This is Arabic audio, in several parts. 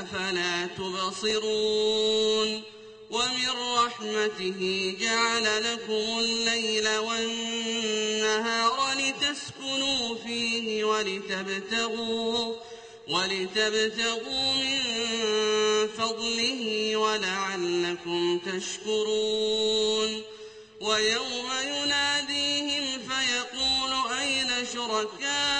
أفلا تبصرون ومن رحمته جعل لكم الليل والنهار لتسكنوا فيه ولتبتغوا ولتبتغوا من فضله ولعلكم تشكرون ويوم يناديهم فيقول أين شركائي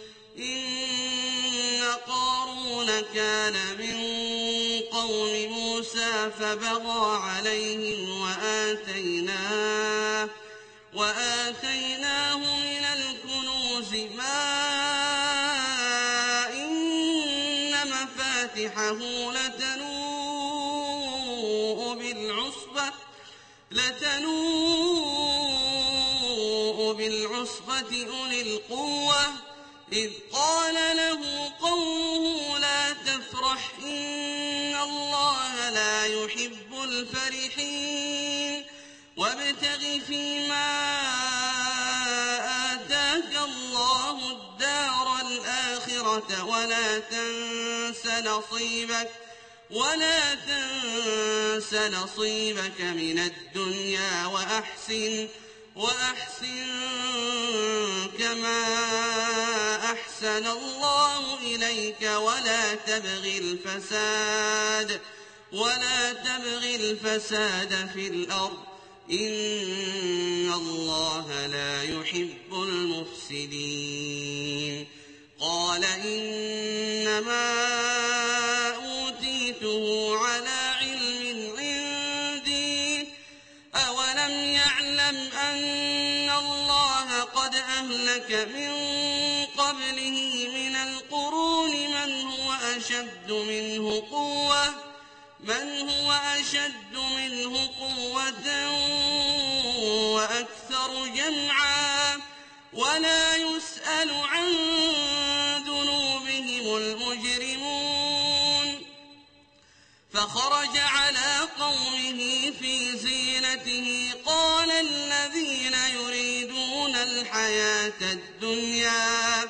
قوم موسى فبغى عليهم وآتيناه وآتيناه من الكنوز ما إن مفاتحه لتنوء بالعصبة لتنوء بالعصبة أولي القوة. إذ قال له الله لا يحب الفرحين. وابتغ فيما آتاك الله الدار الآخرة ولا تنس نصيبك ولا تنس نصيبك من الدنيا وأحسن وأحسن كما أحسن. أحسن الله إليك ولا تبغ الفساد ولا تبغ الفساد في الأرض. إن الله لا يحب المفسدين. قال إنما أوتيته على علم عندي أولم يعلم أن الله قد أهلك من من القرون من هو أشد منه قوة من هو أشد منه قوة وأكثر جمعا ولا يسأل عن ذنوبهم المجرمون. فخرج على قومه في زينته قال الذين يريدون الحياة الدنيا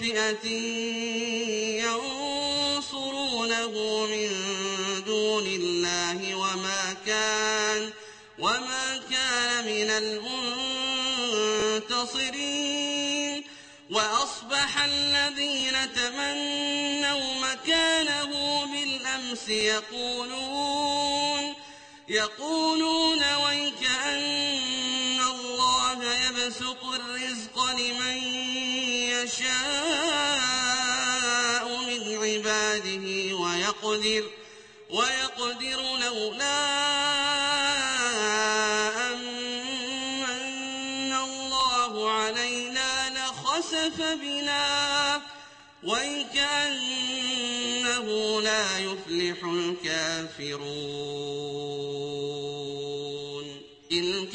فئة ينصرونه من دون الله وما كان وما كان من المنتصرين. وأصبح الذين تمنوا مكانه بالأمس يقولون يقولون ويك أن الله يبسط الرزق لمن يشاء من عباده ويقدر ويقدر لولا أمن الله علينا لخسف بنا ويكأنه لا يفلح الكافرون.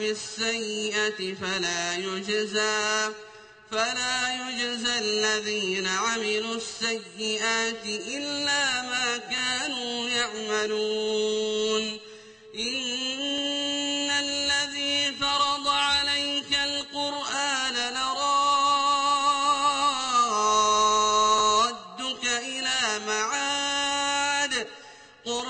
بالسيئة فلا يجزى فلا يجزى الذين عملوا السيئات إلا ما كانوا يعملون. إن الذي فرض عليك القرآن لرادك إلى معاد قل